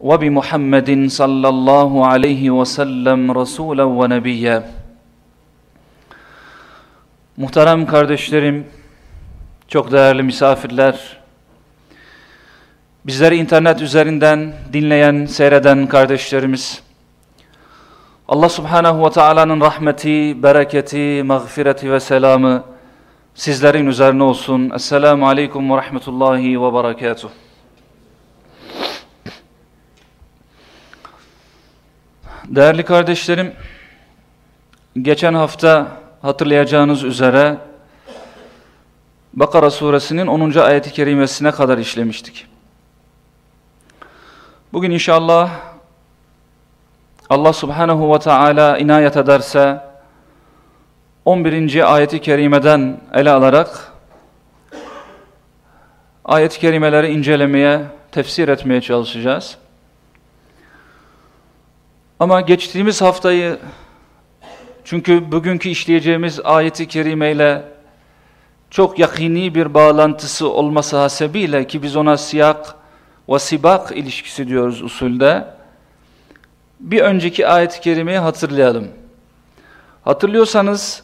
وبمحمد صلى الله عليه وسلم رسولا ونبيا Muhterem kardeşlerim, çok değerli misafirler, bizleri internet üzerinden dinleyen, seyreden kardeşlerimiz, Allah subhanahu ve Taala'nın rahmeti, bereketi, mağfireti ve selamı sizlerin üzerine olsun. Esselamu Aleyküm ve Rahmetullahi ve Berekatuhu. Değerli kardeşlerim, geçen hafta hatırlayacağınız üzere Bakara suresinin 10. ayeti kerimesine kadar işlemiştik. Bugün inşallah Allah subhanahu ve Taala inayet ederse 11. ayeti kerimeden ele alarak ayet-i kerimeleri incelemeye, tefsir etmeye çalışacağız. Ama geçtiğimiz haftayı çünkü bugünkü işleyeceğimiz ayeti kerimeyle çok yakini bir bağlantısı olması hasebiyle ki biz ona siyak ve sibak ilişkisi diyoruz usulde. Bir önceki ayet-i kerimeyi hatırlayalım. Hatırlıyorsanız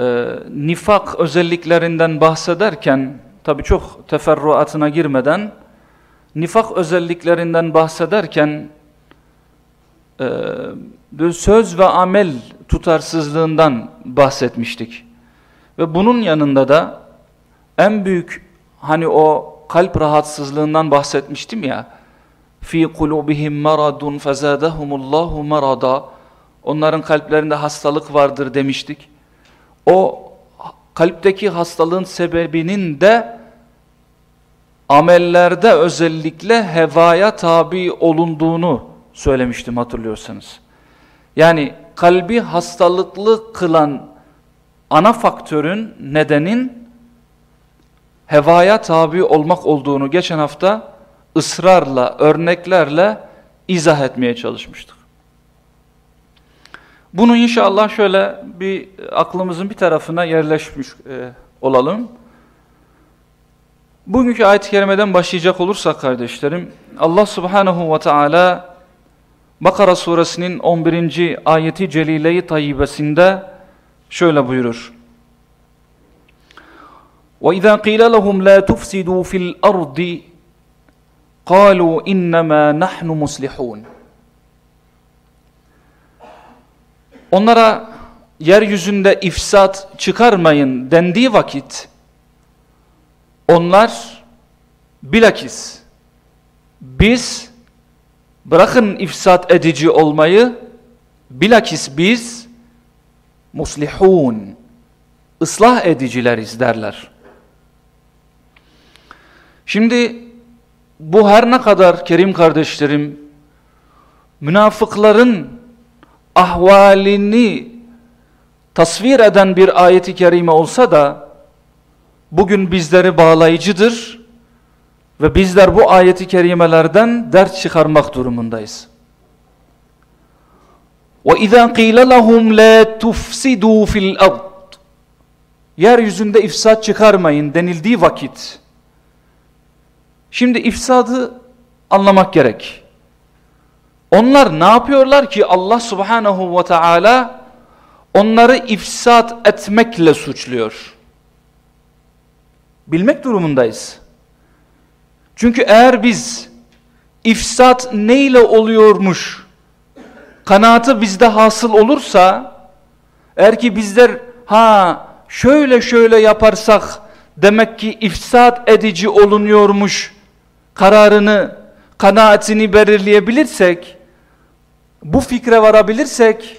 e, nifak özelliklerinden bahsederken tabi çok teferruatına girmeden nifak özelliklerinden bahsederken e, söz ve amel tutarsızlığından bahsetmiştik. Ve bunun yanında da en büyük hani o kalp rahatsızlığından bahsetmiştim ya. Fi kulubihim maradun fezadahumullahu marada. Onların kalplerinde hastalık vardır demiştik. O kalpteki hastalığın sebebinin de amellerde özellikle hevaya tabi olunduğunu söylemiştim hatırlıyorsanız. Yani kalbi hastalıklı kılan ana faktörün, nedenin hevaya tabi olmak olduğunu geçen hafta ısrarla, örneklerle izah etmeye çalışmıştık. Bunu inşallah şöyle bir aklımızın bir tarafına yerleşmiş e, olalım. Bugünkü ayet-i kerimeden başlayacak olursak kardeşlerim, Allah subhanahu ve Teala Bakara suresinin 11. ayeti celile-i tayyibesinde şöyle buyurur. وَإِذَا قِيلَ لَهُمْ لَا تُفْسِدُوا فِي الْأَرْضِ قَالُوا إِنَّمَا نَحْنُ مُسْلِحُونَ Onlara yeryüzünde ifsat çıkarmayın dendiği vakit onlar bilakis biz bırakın ifsat edici olmayı bilakis biz muslihun ıslah edicileriz derler. Şimdi bu her ne kadar kerim kardeşlerim münafıkların ahvalini tasvir eden bir ayeti kerime olsa da bugün bizleri bağlayıcıdır ve bizler bu ayeti kerimelerden ders çıkarmak durumundayız. وَاِذَا قِيلَ لَهُمْ لَا تُفْسِدُوا فِي الْأَرْضِ Yeryüzünde ifsat çıkarmayın denildiği vakit şimdi ifsadı anlamak gerek. Onlar ne yapıyorlar ki Allah subhanahu ve teala onları ifsat etmekle suçluyor. Bilmek durumundayız. Çünkü eğer biz ifsat neyle oluyormuş kanaatı bizde hasıl olursa eğer ki bizler ha şöyle şöyle yaparsak demek ki ifsat edici olunuyormuş kararını kanaatini belirleyebilirsek bu fikre varabilirsek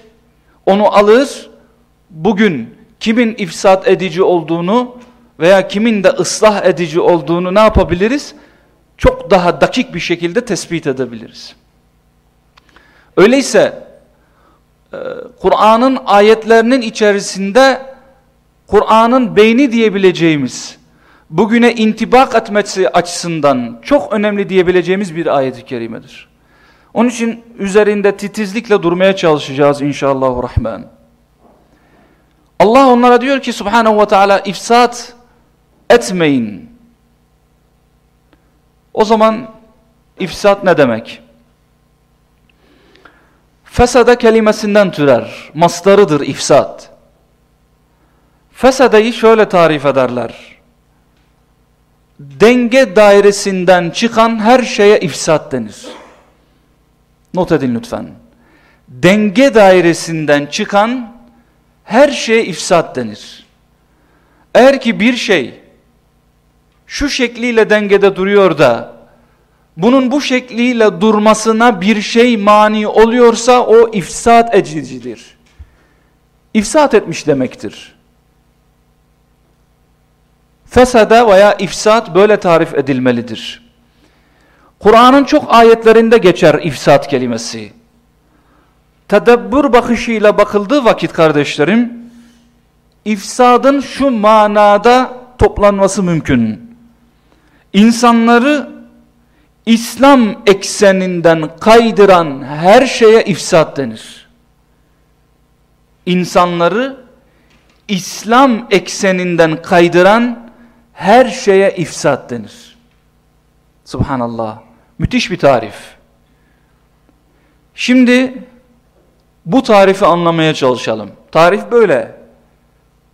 onu alır bugün kimin ifsat edici olduğunu veya kimin de ıslah edici olduğunu ne yapabiliriz? Çok daha dakik bir şekilde tespit edebiliriz. Öyleyse e, Kur'an'ın ayetlerinin içerisinde Kur'an'ın beyni diyebileceğimiz, bugüne intibak etmesi açısından çok önemli diyebileceğimiz bir ayet-i kerimedir. Onun için üzerinde titizlikle durmaya çalışacağız inşallah rahman. Allah onlara diyor ki subhanahu ve teala ifsat etmeyin. O zaman ifsat ne demek? Fesade kelimesinden türer. Mastarıdır ifsat. Fesadeyi şöyle tarif ederler. Denge dairesinden çıkan her şeye ifsat denir. Not edin lütfen. Denge dairesinden çıkan her şeye ifsat denir. Eğer ki bir şey şu şekliyle dengede duruyor da bunun bu şekliyle durmasına bir şey mani oluyorsa o ifsat edicidir. İfsat etmiş demektir. Fesada veya ifsat böyle tarif edilmelidir. Kur'an'ın çok ayetlerinde geçer ifsat kelimesi. Tedebbür bakışıyla bakıldığı vakit kardeşlerim, ifsadın şu manada toplanması mümkün. İnsanları İslam ekseninden kaydıran her şeye ifsat denir. İnsanları İslam ekseninden kaydıran her şeye ifsat denir. Subhanallah. Müthiş bir tarif. Şimdi bu tarifi anlamaya çalışalım. Tarif böyle.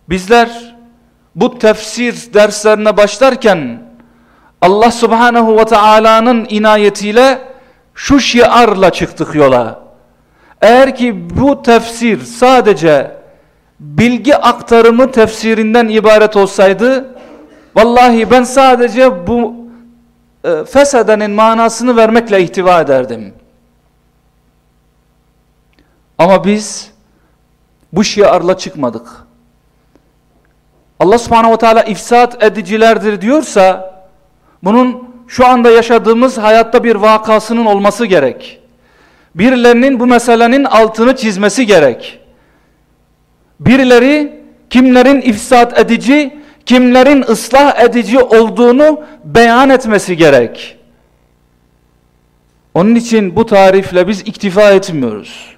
Bizler bu tefsir derslerine başlarken Allah subhanehu ve Taala'nın inayetiyle şu şiarla çıktık yola. Eğer ki bu tefsir sadece bilgi aktarımı tefsirinden ibaret olsaydı vallahi ben sadece bu e, fesedenin manasını vermekle ihtiva ederdim. Ama biz bu şiarla çıkmadık. Allah subhanehu ve teala ifsat edicilerdir diyorsa bunun şu anda yaşadığımız hayatta bir vakasının olması gerek. Birilerinin bu meselenin altını çizmesi gerek. Birileri kimlerin ifsat edici, kimlerin ıslah edici olduğunu beyan etmesi gerek. Onun için bu tarifle biz iktifa etmiyoruz.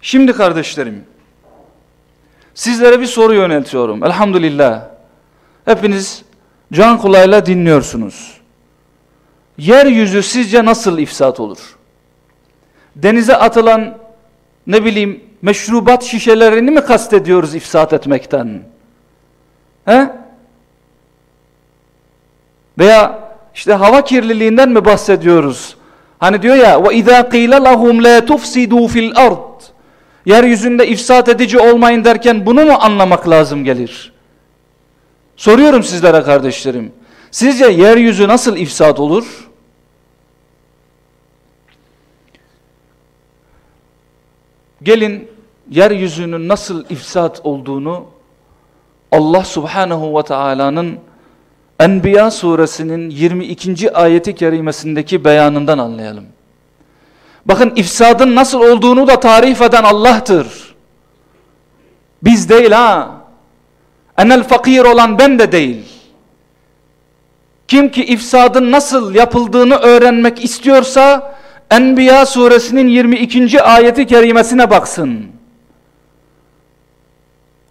Şimdi kardeşlerim, sizlere bir soru yöneltiyorum. Elhamdülillah. Hepiniz can kulağıyla dinliyorsunuz. Yeryüzü sizce nasıl ifsat olur? Denize atılan ne bileyim meşrubat şişelerini mi kastediyoruz ifsat etmekten? He? Veya işte hava kirliliğinden mi bahsediyoruz? Hani diyor ya ve izâ qîle lahum lâ tufsidû fil ard. Yeryüzünde ifsat edici olmayın derken bunu mu anlamak lazım gelir? Soruyorum sizlere kardeşlerim. Sizce yeryüzü nasıl ifsat olur? Gelin yeryüzünün nasıl ifsat olduğunu Allah subhanahu ve Taala'nın Enbiya suresinin 22. ayeti kerimesindeki beyanından anlayalım. Bakın ifsadın nasıl olduğunu da tarif eden Allah'tır. Biz değil ha. Enel fakir olan ben de değil. Kim ki ifsadın nasıl yapıldığını öğrenmek istiyorsa Enbiya suresinin 22. ayeti kerimesine baksın.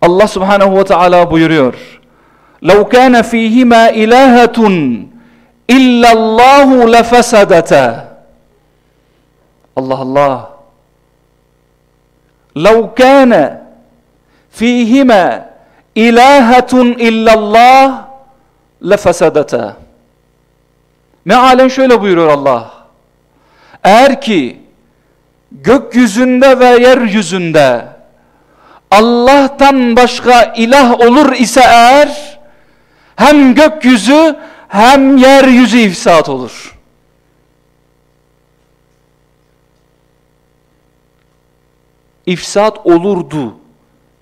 Allah subhanehu ve teala buyuruyor. لَوْ كَانَ ف۪يهِمَا اِلَٰهَةٌ اِلَّا اللّٰهُ لَفَسَدَتَا Allah Allah. لَوْ كَانَ ف۪يهِمَا ilahetun illallah lefesedete. Mealen şöyle buyuruyor Allah. Eğer ki gökyüzünde ve yeryüzünde Allah'tan başka ilah olur ise eğer hem gökyüzü hem yeryüzü ifsat olur. İfsat olurdu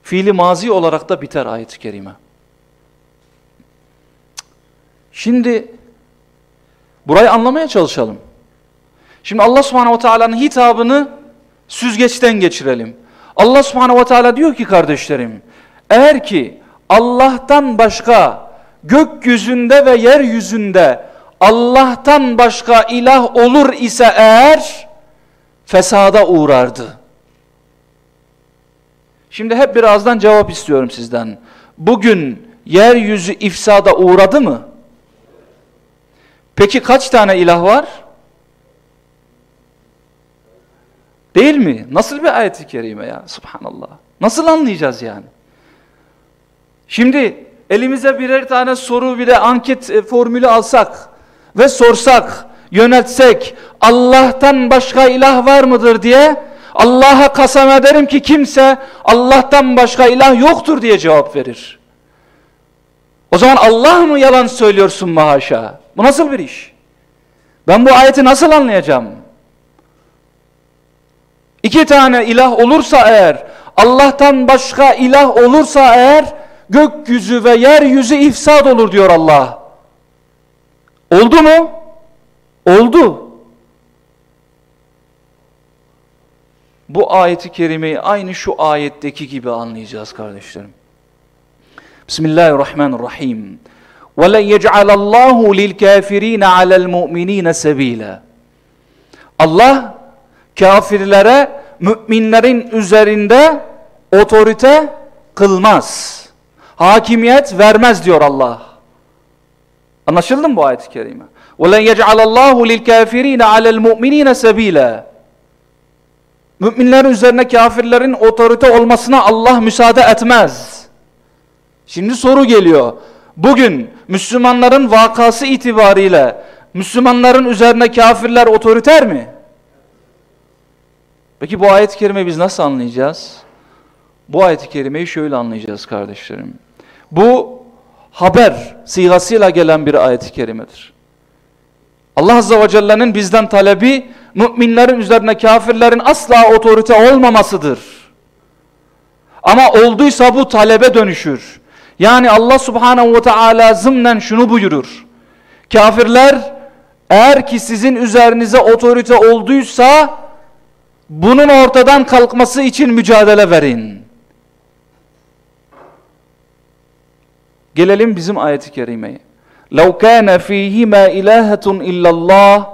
Fiili mazi olarak da biter ayet-i kerime. Şimdi burayı anlamaya çalışalım. Şimdi Allah subhanehu ve teala'nın hitabını süzgeçten geçirelim. Allah subhanehu ve teala diyor ki kardeşlerim, eğer ki Allah'tan başka gökyüzünde ve yeryüzünde Allah'tan başka ilah olur ise eğer fesada uğrardı. Şimdi hep birazdan cevap istiyorum sizden. Bugün yeryüzü ifsada uğradı mı? Peki kaç tane ilah var? Değil mi? Nasıl bir ayet-i kerime ya? Subhanallah. Nasıl anlayacağız yani? Şimdi elimize birer tane soru bir de anket e, formülü alsak ve sorsak, yönetsek Allah'tan başka ilah var mıdır diye Allah'a kasem ederim ki kimse Allah'tan başka ilah yoktur diye cevap verir. O zaman Allah mı yalan söylüyorsun mahaşa? Bu nasıl bir iş? Ben bu ayeti nasıl anlayacağım? İki tane ilah olursa eğer, Allah'tan başka ilah olursa eğer, gökyüzü ve yeryüzü ifsad olur diyor Allah. Oldu mu? Oldu. Bu ayeti kerimeyi aynı şu ayetteki gibi anlayacağız kardeşlerim. Bismillahirrahmanirrahim. وَلَنْ يَجْعَلَ اللّٰهُ لِلْكَافِر۪ينَ عَلَى الْمُؤْمِن۪ينَ سَب۪يلًا Allah kafirlere müminlerin üzerinde otorite kılmaz. Hakimiyet vermez diyor Allah. Anlaşıldı mı bu ayet-i kerime? وَلَنْ يَجْعَلَ اللّٰهُ لِلْكَافِر۪ينَ عَلَى الْمُؤْمِن۪ينَ سَب۪يلًا Müminlerin üzerine kafirlerin otorite olmasına Allah müsaade etmez. Şimdi soru geliyor. Bugün Müslümanların vakası itibariyle Müslümanların üzerine kafirler otoriter mi? Peki bu ayet-i kerimeyi biz nasıl anlayacağız? Bu ayet-i kerimeyi şöyle anlayacağız kardeşlerim. Bu haber sigasıyla gelen bir ayet-i kerimedir. Allah Azze ve Celle'nin bizden talebi müminlerin üzerine kafirlerin asla otorite olmamasıdır. Ama olduysa bu talebe dönüşür. Yani Allah Subhanahu ve Teala zımnen şunu buyurur. Kafirler eğer ki sizin üzerinize otorite olduysa bunun ortadan kalkması için mücadele verin. Gelelim bizim ayeti kerimeye. لَوْ كَانَ ف۪يهِمَا اِلَٰهَةٌ اِلَّا اللّٰهِ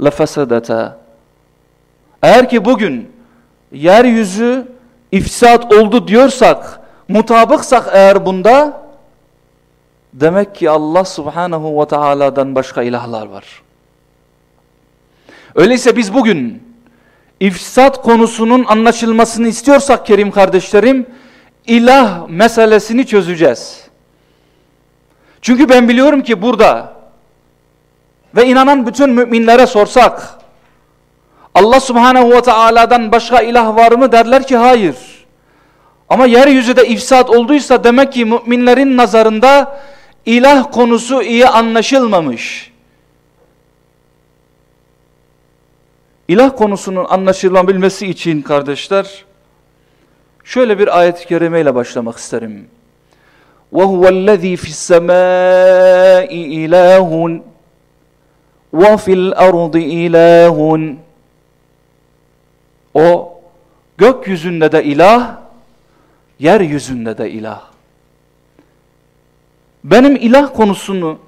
لَفَسَدَتَا Eğer ki bugün yeryüzü ifsat oldu diyorsak, mutabıksak eğer bunda, demek ki Allah subhanahu ve teala'dan başka ilahlar var. Öyleyse biz bugün ifsat konusunun anlaşılmasını istiyorsak Kerim kardeşlerim, ilah meselesini çözeceğiz. Çünkü ben biliyorum ki burada ve inanan bütün müminlere sorsak Allah subhanehu ve teala'dan başka ilah var mı derler ki hayır. Ama yeryüzü de ifsat olduysa demek ki müminlerin nazarında ilah konusu iyi anlaşılmamış. İlah konusunun anlaşılabilmesi için kardeşler şöyle bir ayet-i kerime ile başlamak isterim. وهو الذي في السماء إله وفي الأرض إله O gökyüzünde de ilah, yeryüzünde de ilah. Benim ilah konusunu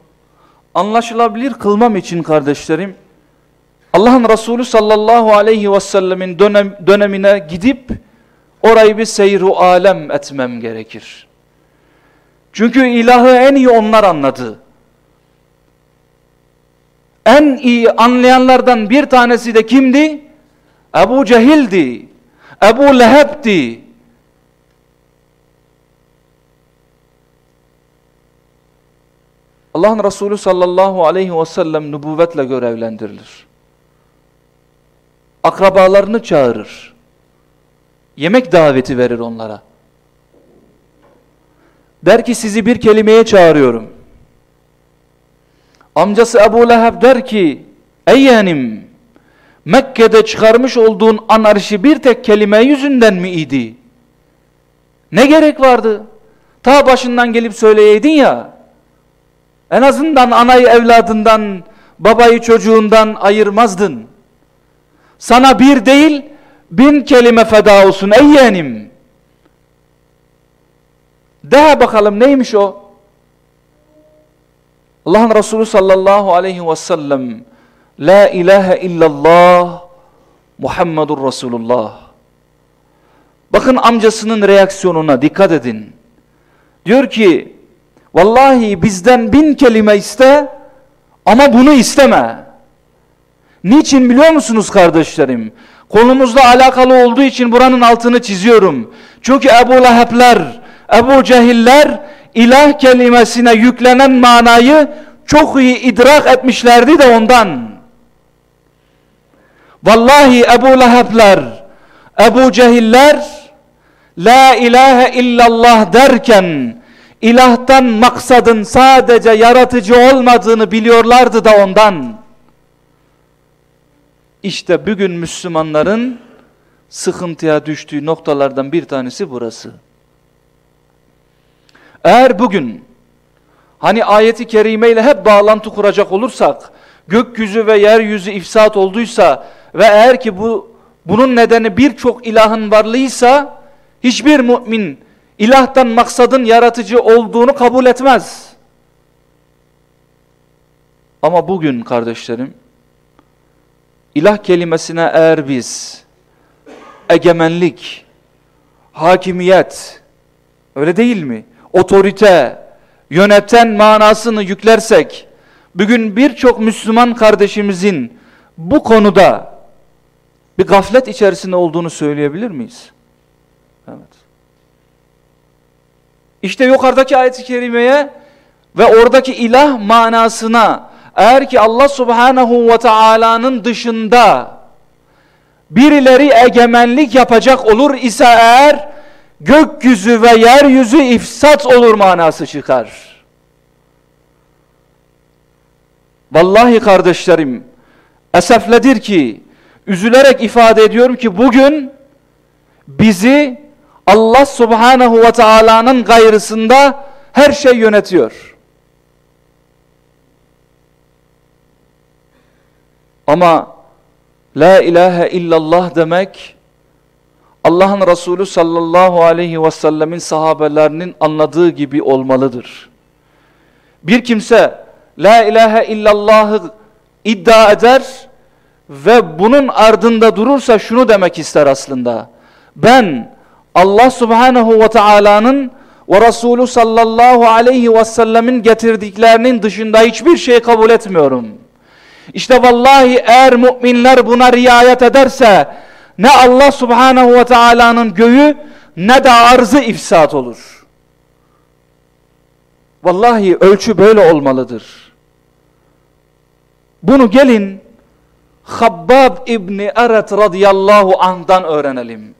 anlaşılabilir kılmam için kardeşlerim, Allah'ın Resulü sallallahu aleyhi ve sellemin dönem, dönemine gidip orayı bir seyru alem etmem gerekir. Çünkü ilahı en iyi onlar anladı. En iyi anlayanlardan bir tanesi de kimdi? Ebu Cehil'di. Ebu Leheb'di. Allah'ın Resulü sallallahu aleyhi ve sellem nübüvvetle görevlendirilir. Akrabalarını çağırır. Yemek daveti verir onlara. Der ki sizi bir kelimeye çağırıyorum. Amcası Ebu Leheb der ki ey yeğenim Mekke'de çıkarmış olduğun anarşi bir tek kelime yüzünden mi idi? Ne gerek vardı? Ta başından gelip söyleyeydin ya. En azından anayı evladından, babayı çocuğundan ayırmazdın. Sana bir değil bin kelime feda olsun ey yeğenim. De bakalım neymiş o? Allah'ın Resulü sallallahu aleyhi ve sellem La ilahe illallah Muhammedur Resulullah. Bakın amcasının reaksiyonuna dikkat edin. Diyor ki vallahi bizden bin kelime iste ama bunu isteme. Niçin biliyor musunuz kardeşlerim? Konumuzla alakalı olduğu için buranın altını çiziyorum. Çünkü Ebu Leheb'ler, Ebu Cehiller ilah kelimesine yüklenen manayı çok iyi idrak etmişlerdi de ondan. Vallahi Ebu Leheb'ler, Ebu Cehiller La ilahe illallah derken ilahtan maksadın sadece yaratıcı olmadığını biliyorlardı da ondan. İşte bugün Müslümanların sıkıntıya düştüğü noktalardan bir tanesi burası. Eğer bugün hani ayeti kerimeyle hep bağlantı kuracak olursak gökyüzü ve yeryüzü ifsat olduysa ve eğer ki bu bunun nedeni birçok ilahın varlığıysa hiçbir mümin ilahtan maksadın yaratıcı olduğunu kabul etmez. Ama bugün kardeşlerim ilah kelimesine eğer biz egemenlik, hakimiyet öyle değil mi? Otorite, yöneten manasını yüklersek bugün birçok Müslüman kardeşimizin bu konuda bir gaflet içerisinde olduğunu söyleyebilir miyiz? Evet. İşte yukarıdaki ayet-i kerimeye ve oradaki ilah manasına eğer ki Allah subhanahu ve taala'nın dışında birileri egemenlik yapacak olur ise eğer gökyüzü ve yeryüzü ifsat olur manası çıkar. Vallahi kardeşlerim esefledir ki üzülerek ifade ediyorum ki bugün bizi Allah subhanahu ve taala'nın gayrısında her şey yönetiyor. Ama la ilahe illallah demek Allah'ın Resulü sallallahu aleyhi ve sellemin sahabelerinin anladığı gibi olmalıdır. Bir kimse la ilahe illallahı iddia eder ve bunun ardında durursa şunu demek ister aslında. Ben Allah subhanahu ve taala'nın ve Resulü sallallahu aleyhi ve sellemin getirdiklerinin dışında hiçbir şey kabul etmiyorum. İşte vallahi eğer müminler buna riayet ederse ne Allah subhanahu ve taala'nın göğü ne de arzı ifsat olur. Vallahi ölçü böyle olmalıdır. Bunu gelin Habbab İbni Eret radıyallahu anh'dan öğrenelim.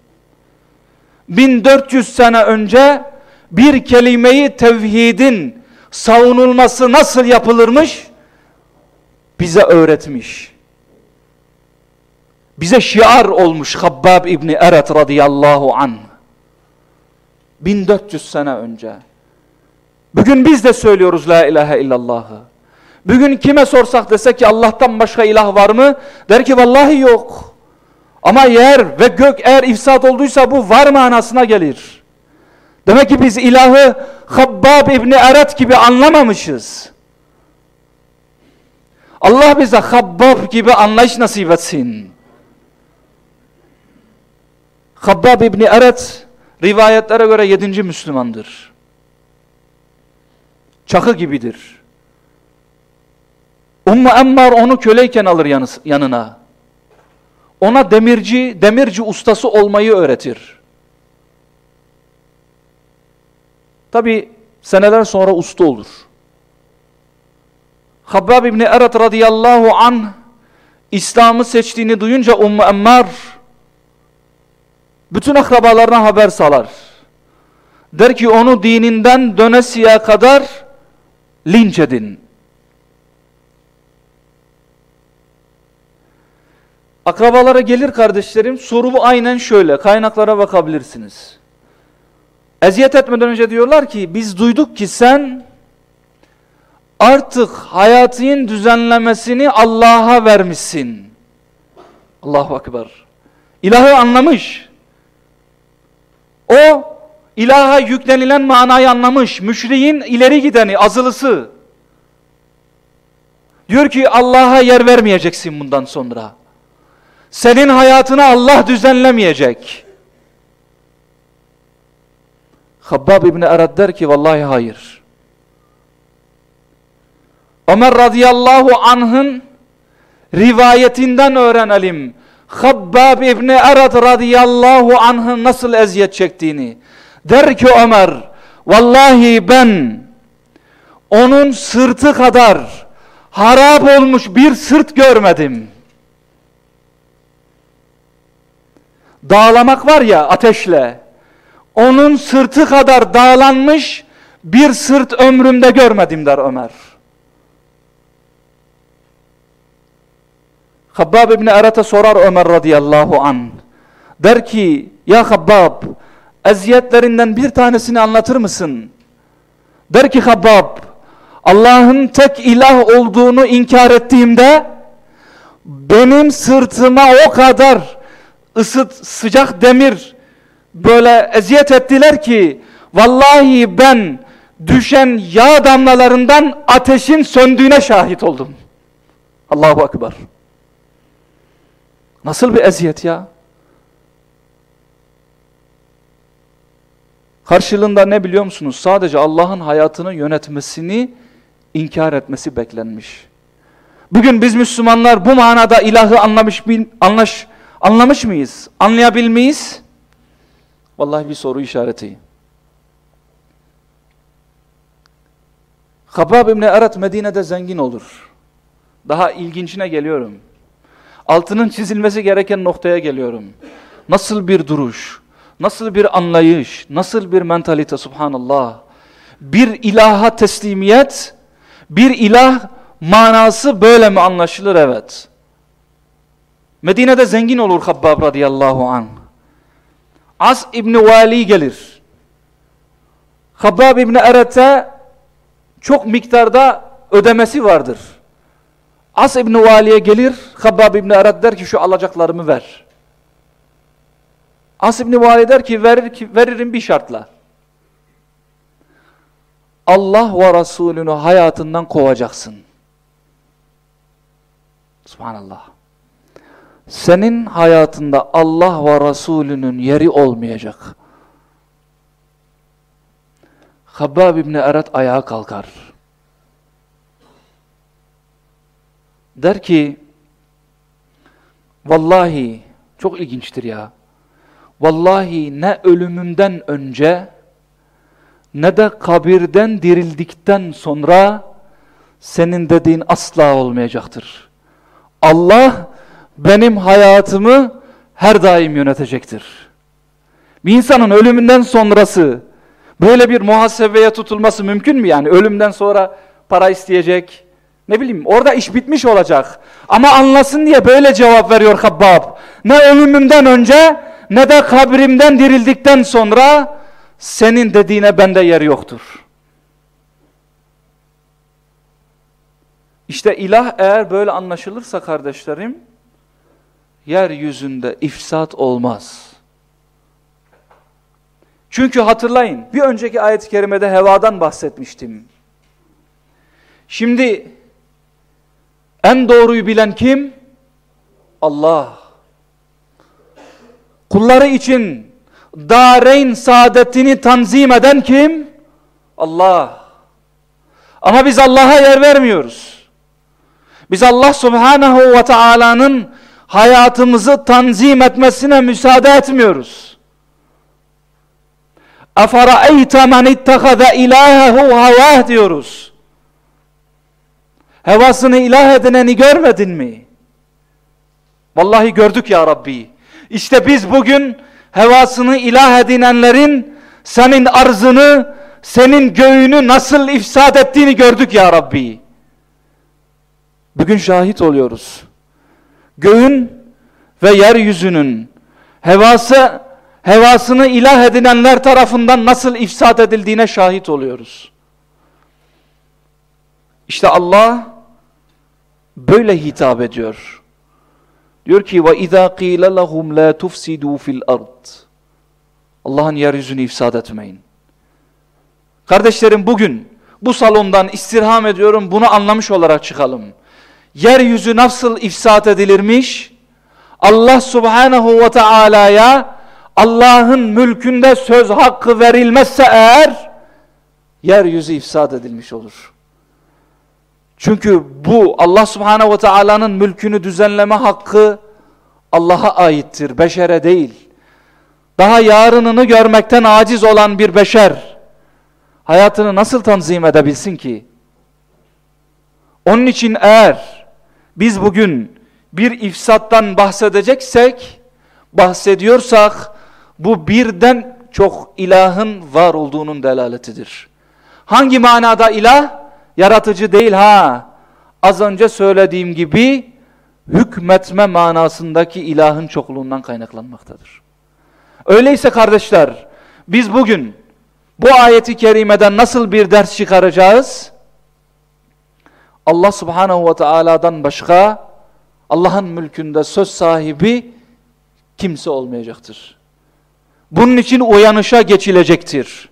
1400 sene önce bir kelimeyi tevhidin savunulması nasıl yapılırmış bize öğretmiş. Bize şiar olmuş Habbab İbni Eret radıyallahu an. 1400 sene önce. Bugün biz de söylüyoruz la ilahe illallahı. Bugün kime sorsak desek ki Allah'tan başka ilah var mı? Der ki vallahi yok. Ama yer ve gök eğer ifsat olduysa bu var manasına gelir. Demek ki biz ilahı Habbab İbni Eret gibi anlamamışız. Allah bize Habbab gibi anlayış nasip etsin. Habbab İbni Eret rivayetlere göre yedinci Müslümandır. Çakı gibidir. Ummu Emmar onu köleyken alır yanına. Ona demirci, demirci ustası olmayı öğretir. Tabi seneler sonra usta olur. Habbab İbni Eret radıyallahu an İslam'ı seçtiğini duyunca Ummu Emmar bütün akrabalarına haber salar. Der ki onu dininden dönesiye kadar linç edin. Akrabalara gelir kardeşlerim soru aynen şöyle kaynaklara bakabilirsiniz. Eziyet etmeden önce diyorlar ki biz duyduk ki sen artık hayatın düzenlemesini Allah'a vermişsin. Allahu Ekber. İlahı anlamış. O ilaha yüklenilen manayı anlamış. Müşriğin ileri gideni, azılısı. Diyor ki Allah'a yer vermeyeceksin bundan sonra. Senin hayatını Allah düzenlemeyecek. Habbab İbni Erad der ki vallahi hayır. Ömer radıyallahu anh'ın rivayetinden öğrenelim. Habbab İbni Erad radıyallahu anh'ın nasıl eziyet çektiğini. Der ki Ömer, vallahi ben onun sırtı kadar harap olmuş bir sırt görmedim. Dağlamak var ya ateşle, onun sırtı kadar dağlanmış bir sırt ömrümde görmedim der Ömer. Habbab İbni Eret'e sorar Ömer radıyallahu an. Der ki ya Habbab eziyetlerinden bir tanesini anlatır mısın? Der ki Habbab Allah'ın tek ilah olduğunu inkar ettiğimde benim sırtıma o kadar ısıt sıcak demir böyle eziyet ettiler ki vallahi ben düşen yağ damlalarından ateşin söndüğüne şahit oldum. Allahu Ekber. Nasıl bir eziyet ya? Karşılığında ne biliyor musunuz? Sadece Allah'ın hayatını yönetmesini inkar etmesi beklenmiş. Bugün biz Müslümanlar bu manada ilahı anlamış, anlaş, anlamış mıyız? Anlayabilmeyiz? Vallahi bir soru işareti. Habab İbni Erat Medine'de zengin olur. Daha ilginçine geliyorum. Altının çizilmesi gereken noktaya geliyorum. Nasıl bir duruş, nasıl bir anlayış, nasıl bir mentalite subhanallah. Bir ilaha teslimiyet, bir ilah manası böyle mi anlaşılır? Evet. Medine'de zengin olur Habbab radıyallahu anh. As İbni Vali gelir. Habbab İbni Eret'e çok miktarda ödemesi vardır. As İbni Vali'ye gelir, Habbab İbni Eret der ki şu alacaklarımı ver. As İbni Vali der ki, verir ki veririm bir şartla. Allah ve Resulünü hayatından kovacaksın. Subhanallah. Senin hayatında Allah ve Resulünün yeri olmayacak. Habbab İbni Eret ayağa kalkar. Der ki, vallahi çok ilginçtir ya. Vallahi ne ölümümden önce ne de kabirden dirildikten sonra senin dediğin asla olmayacaktır. Allah benim hayatımı her daim yönetecektir. Bir insanın ölümünden sonrası böyle bir muhasebeye tutulması mümkün mü yani? Ölümden sonra para isteyecek, ne bileyim orada iş bitmiş olacak. Ama anlasın diye böyle cevap veriyor Habbab. Ne ölümümden önce ne de kabrimden dirildikten sonra senin dediğine bende yer yoktur. İşte ilah eğer böyle anlaşılırsa kardeşlerim, yeryüzünde ifsat olmaz. Çünkü hatırlayın, bir önceki ayet-i kerimede hevadan bahsetmiştim. Şimdi en doğruyu bilen kim? Allah. Kulları için dareyn saadetini tanzim eden kim? Allah. Ama biz Allah'a yer vermiyoruz. Biz Allah subhanahu ve Taala'nın hayatımızı tanzim etmesine müsaade etmiyoruz. اَفَرَأَيْتَ مَنِ اتَّخَذَ اِلَٰهَهُ هَوَاهِ diyoruz. Hevasını ilah edineni görmedin mi? Vallahi gördük ya Rabbi. İşte biz bugün hevasını ilah edinenlerin senin arzını, senin göğünü nasıl ifsad ettiğini gördük ya Rabbi. Bugün şahit oluyoruz. Göğün ve yeryüzünün hevası, hevasını ilah edinenler tarafından nasıl ifsad edildiğine şahit oluyoruz. İşte Allah böyle hitap ediyor. Diyor ki ve izâ qîle lehum lâ tufsidû fil ard. Allah'ın yeryüzünü ifsad etmeyin. Kardeşlerim bugün bu salondan istirham ediyorum bunu anlamış olarak çıkalım. Yeryüzü nasıl ifsad edilirmiş? Allah subhanahu ve teala'ya Allah'ın mülkünde söz hakkı verilmezse eğer yeryüzü ifsad edilmiş olur. Çünkü bu Allah subhanahu ve teala'nın mülkünü düzenleme hakkı Allah'a aittir, beşere değil. Daha yarınını görmekten aciz olan bir beşer hayatını nasıl tanzim edebilsin ki? Onun için eğer biz bugün bir ifsattan bahsedeceksek, bahsediyorsak bu birden çok ilahın var olduğunun delaletidir. Hangi manada ilah? Yaratıcı değil ha. Az önce söylediğim gibi hükmetme manasındaki ilahın çokluğundan kaynaklanmaktadır. Öyleyse kardeşler biz bugün bu ayeti kerimeden nasıl bir ders çıkaracağız? Allah subhanahu ve teala'dan başka Allah'ın mülkünde söz sahibi kimse olmayacaktır. Bunun için uyanışa geçilecektir.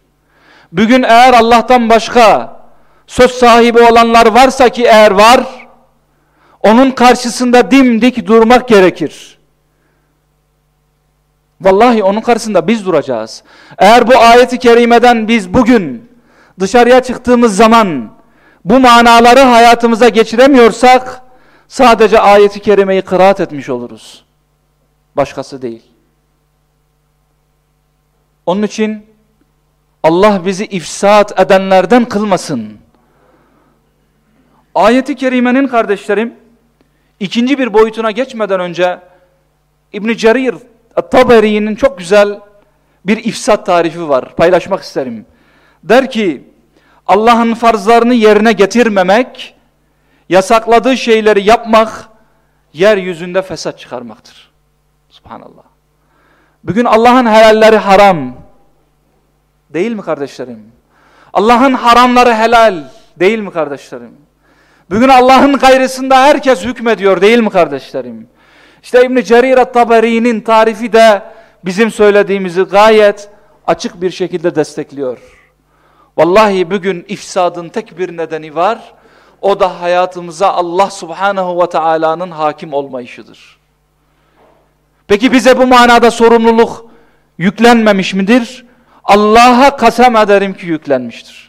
Bugün eğer Allah'tan başka söz sahibi olanlar varsa ki eğer var, onun karşısında dimdik durmak gerekir. Vallahi onun karşısında biz duracağız. Eğer bu ayeti kerimeden biz bugün dışarıya çıktığımız zaman bu manaları hayatımıza geçiremiyorsak sadece ayeti kerimeyi kıraat etmiş oluruz. Başkası değil. Onun için Allah bizi ifsat edenlerden kılmasın. Ayeti kerimenin kardeşlerim ikinci bir boyutuna geçmeden önce İbn Cerir Taberi'nin çok güzel bir ifsat tarifi var. Paylaşmak isterim. Der ki Allah'ın farzlarını yerine getirmemek, yasakladığı şeyleri yapmak, yeryüzünde fesat çıkarmaktır. Subhanallah. Bugün Allah'ın helalleri haram. Değil mi kardeşlerim? Allah'ın haramları helal. Değil mi kardeşlerim? Bugün Allah'ın gayrısında herkes hükmediyor değil mi kardeşlerim? İşte İbn-i Cerir taberi'nin tarifi de bizim söylediğimizi gayet açık bir şekilde destekliyor. Vallahi bugün ifsadın tek bir nedeni var. O da hayatımıza Allah subhanahu ve Taala'nın hakim olmayışıdır. Peki bize bu manada sorumluluk yüklenmemiş midir? Allah'a kasem ederim ki yüklenmiştir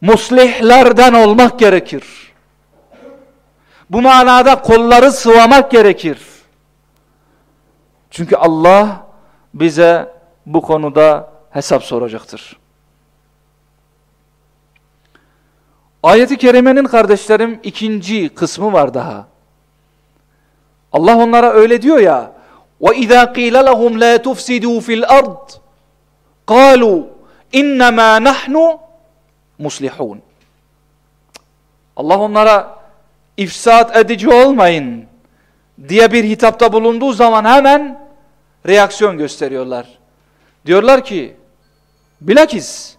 Muslihlerden olmak gerekir. Bu manada kolları sıvamak gerekir. Çünkü Allah bize bu konuda hesap soracaktır. Ayeti kerimenin kardeşlerim ikinci kısmı var daha. Allah onlara öyle diyor ya وَإِذَا قِيلَ لَهُمْ لَا تُفْسِدُوا فِي الْأَرْضِ قَالُوا اِنَّمَا نَحْنُ muslihun. Allah onlara ifsat edici olmayın diye bir hitapta bulunduğu zaman hemen reaksiyon gösteriyorlar. Diyorlar ki bilakis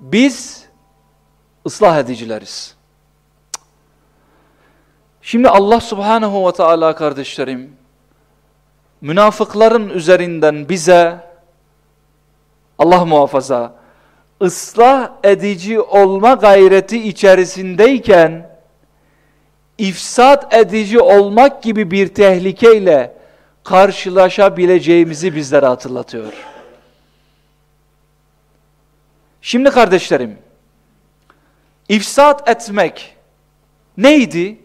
biz ıslah edicileriz. Şimdi Allah subhanehu ve teala kardeşlerim münafıkların üzerinden bize Allah muhafaza ıslah edici olma gayreti içerisindeyken ifsat edici olmak gibi bir tehlikeyle karşılaşabileceğimizi bizlere hatırlatıyor. Şimdi kardeşlerim, ifsat etmek neydi?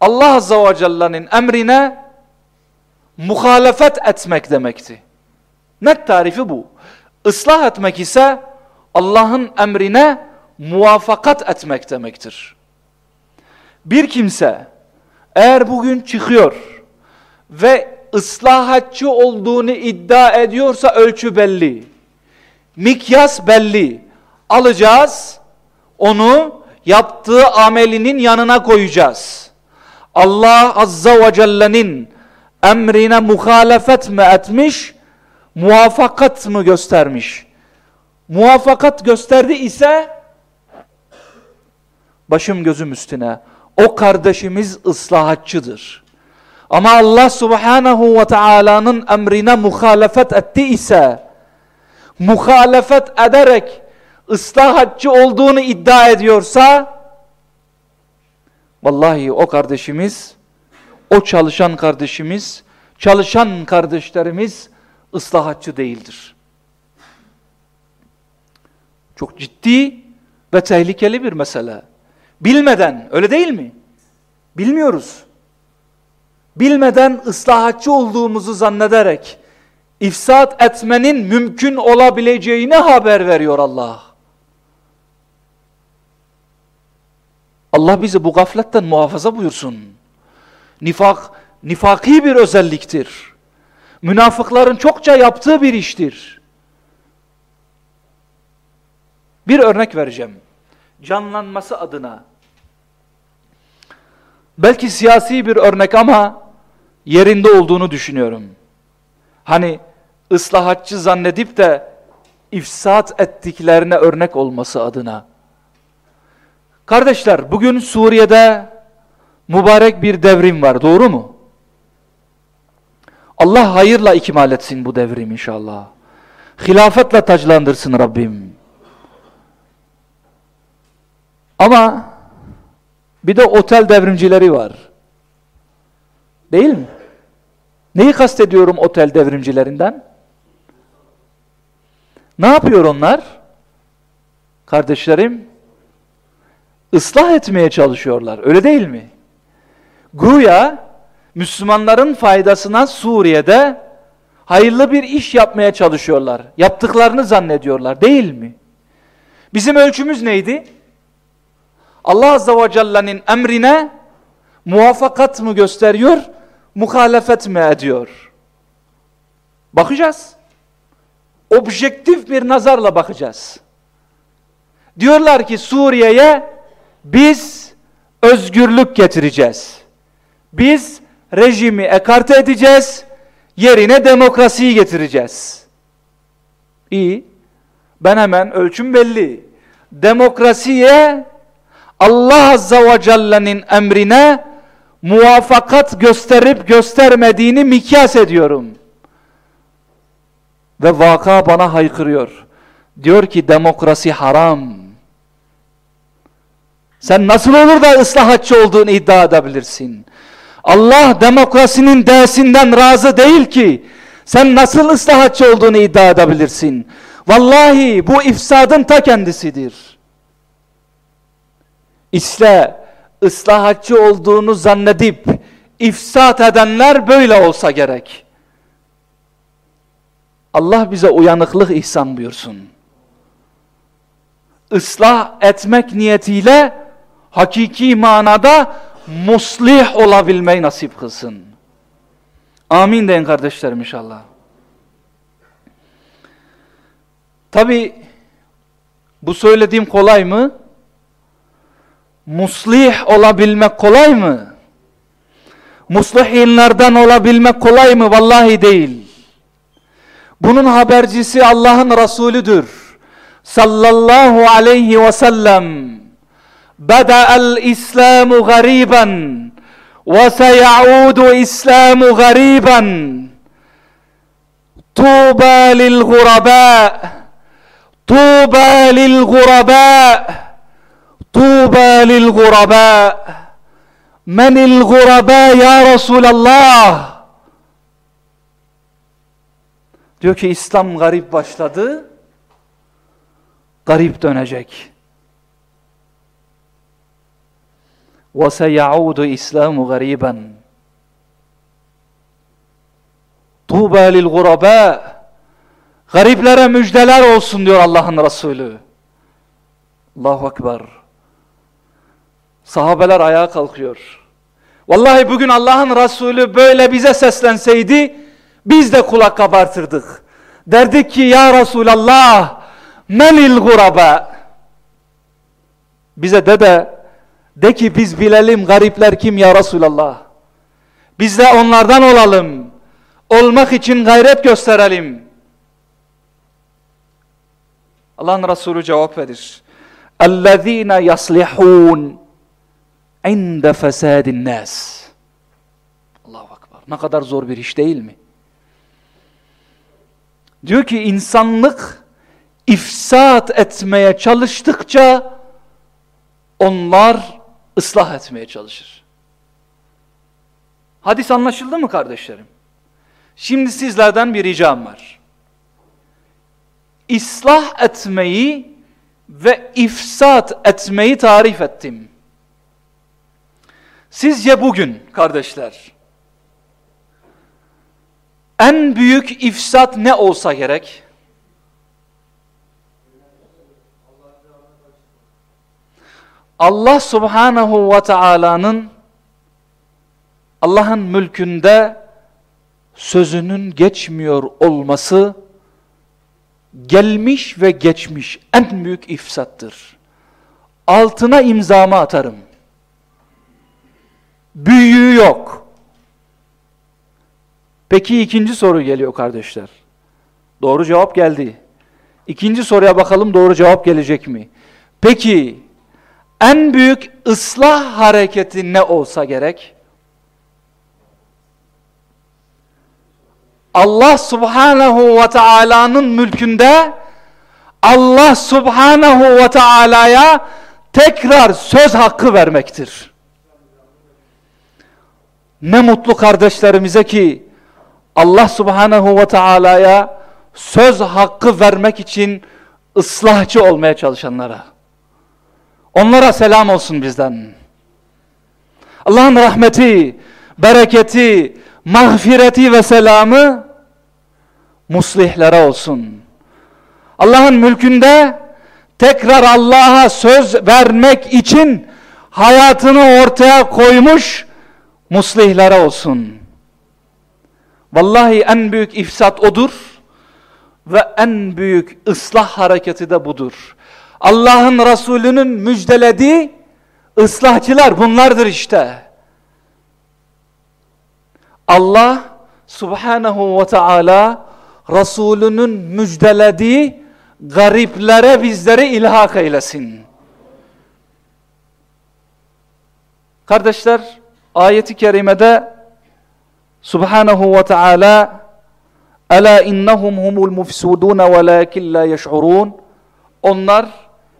Allah Azze ve Celle'nin emrine muhalefet etmek demekti. Net tarifi bu. Islah etmek ise Allah'ın emrine muvafakat etmek demektir. Bir kimse eğer bugün çıkıyor ve ıslahatçı olduğunu iddia ediyorsa ölçü belli. Mikyas belli. Alacağız, onu yaptığı amelinin yanına koyacağız. Allah Azza ve Celle'nin emrine muhalefet mi etmiş, muvaffakat mı göstermiş? Muvaffakat gösterdi ise başım gözüm üstüne o kardeşimiz ıslahatçıdır. Ama Allah subhanahu ve Taala'nın emrine muhalefet etti ise, muhalefet ederek ıslahatçı olduğunu iddia ediyorsa, vallahi o kardeşimiz, o çalışan kardeşimiz, çalışan kardeşlerimiz ıslahatçı değildir. Çok ciddi ve tehlikeli bir mesele. Bilmeden, öyle değil mi? Bilmiyoruz. Bilmeden ıslahatçı olduğumuzu zannederek ifsat etmenin mümkün olabileceğine haber veriyor Allah. Allah bizi bu gafletten muhafaza buyursun. Nifak, nifaki bir özelliktir. Münafıkların çokça yaptığı bir iştir. Bir örnek vereceğim. Canlanması adına. Belki siyasi bir örnek ama yerinde olduğunu düşünüyorum. Hani ıslahatçı zannedip de ifsat ettiklerine örnek olması adına. Kardeşler bugün Suriye'de mübarek bir devrim var doğru mu? Allah hayırla ikmal etsin bu devrim inşallah. Hilafetle taclandırsın Rabbim. Ama bir de otel devrimcileri var. Değil mi? Neyi kastediyorum otel devrimcilerinden? Ne yapıyor onlar? Kardeşlerim, ıslah etmeye çalışıyorlar. Öyle değil mi? Güya Müslümanların faydasına Suriye'de hayırlı bir iş yapmaya çalışıyorlar. Yaptıklarını zannediyorlar. Değil mi? Bizim ölçümüz neydi? Allah Azze ve Celle'nin emrine muvaffakat mı gösteriyor, muhalefet mi ediyor? Bakacağız. Objektif bir nazarla bakacağız. Diyorlar ki Suriye'ye biz özgürlük getireceğiz. Biz rejimi ekarte edeceğiz, yerine demokrasiyi getireceğiz. İyi, ben hemen ölçüm belli. Demokrasiye Allah Azza ve Celle'nin emrine muvafakat gösterip göstermediğini mikyas ediyorum. Ve vaka bana haykırıyor. Diyor ki demokrasi haram. Sen nasıl olur da ıslahatçı olduğunu iddia edebilirsin? Allah demokrasinin dersinden razı değil ki. Sen nasıl ıslahatçı olduğunu iddia edebilirsin? Vallahi bu ifsadın ta kendisidir. İşte ıslahatçı olduğunu zannedip ifsat edenler böyle olsa gerek. Allah bize uyanıklık ihsan buyursun. Islah etmek niyetiyle hakiki manada muslih olabilmeyi nasip kılsın. Amin deyin kardeşlerim inşallah. Tabi bu söylediğim kolay mı? Muslih olabilmek kolay mı? Muslihinlerden olabilmek kolay mı? Vallahi değil. Bunun habercisi Allah'ın Resulüdür. Sallallahu aleyhi ve sellem. Beda'el İslamu gariban ve seyaudu İslamu gariban. Tuğba lil guraba. Tuğba lil guraba. Tuğbe lil guraba. Menil guraba ya Resulallah. Diyor ki İslam garip başladı. Garip dönecek. Ve seyaudu İslamu gariben. Tuğba lil guraba. Gariplere müjdeler olsun diyor Allah'ın Resulü. Allahu Ekber. Sahabeler ayağa kalkıyor. Vallahi bugün Allah'ın Resulü böyle bize seslenseydi biz de kulak kabartırdık. Derdik ki ya Resulallah menil guraba bize de de de ki biz bilelim garipler kim ya Resulallah. Biz de onlardan olalım. Olmak için gayret gösterelim. Allah'ın Resulü cevap verir. اَلَّذ۪ينَ يَصْلِحُونَ inde fesadin nas. Allahu akbar. Ne kadar zor bir iş değil mi? Diyor ki insanlık ifsat etmeye çalıştıkça onlar ıslah etmeye çalışır. Hadis anlaşıldı mı kardeşlerim? Şimdi sizlerden bir ricam var. İslah etmeyi ve ifsat etmeyi tarif ettim. Sizce bugün kardeşler en büyük ifsat ne olsa gerek? Allah subhanahu ve taala'nın Allah'ın mülkünde sözünün geçmiyor olması gelmiş ve geçmiş en büyük ifsattır. Altına imzamı atarım. Büyüğü yok. Peki ikinci soru geliyor kardeşler. Doğru cevap geldi. İkinci soruya bakalım doğru cevap gelecek mi? Peki en büyük ıslah hareketi ne olsa gerek? Allah subhanahu ve taala'nın mülkünde Allah subhanahu ve taala'ya tekrar söz hakkı vermektir. Ne mutlu kardeşlerimize ki Allah subhanahu ve taala'ya söz hakkı vermek için ıslahçı olmaya çalışanlara. Onlara selam olsun bizden. Allah'ın rahmeti, bereketi, mağfireti ve selamı muslihlere olsun. Allah'ın mülkünde tekrar Allah'a söz vermek için hayatını ortaya koymuş muslihlere olsun. Vallahi en büyük ifsat odur ve en büyük ıslah hareketi de budur. Allah'ın Resulü'nün müjdelediği ıslahçılar bunlardır işte. Allah subhanahu ve taala Resulünün müjdelediği gariplere bizleri ilhak eylesin. Kardeşler ayeti kerimede Subhanahu ve Teala Ela innahum humul mufsudun velakin la yeş'urun Onlar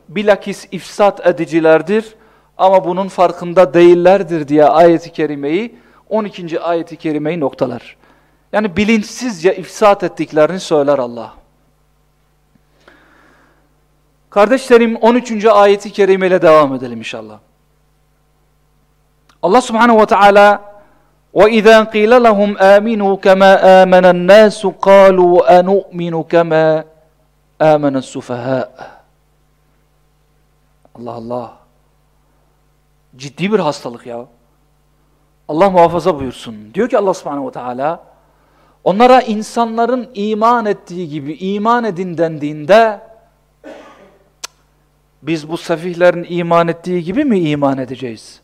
bilakis ifsat edicilerdir ama bunun farkında değillerdir diye ayeti kerimeyi 12. ayeti kerimeyi noktalar. Yani bilinçsizce ifsat ettiklerini söyler Allah. Kardeşlerim 13. ayeti kerimeyle devam edelim inşallah. Allah subhanehu ve teala وَإِذَا قِيلَ لَهُمْ آمِنُوا كَمَا آمَنَ النَّاسُ قَالُوا أَنُؤْمِنُ كَمَا آمَنَ السُّفَهَاءُ Allah Allah. Ciddi bir hastalık ya. Allah muhafaza buyursun. Diyor ki Allah subhanehu ve teala onlara insanların iman ettiği gibi iman edin dendiğinde biz bu sefihlerin iman ettiği gibi mi iman edeceğiz?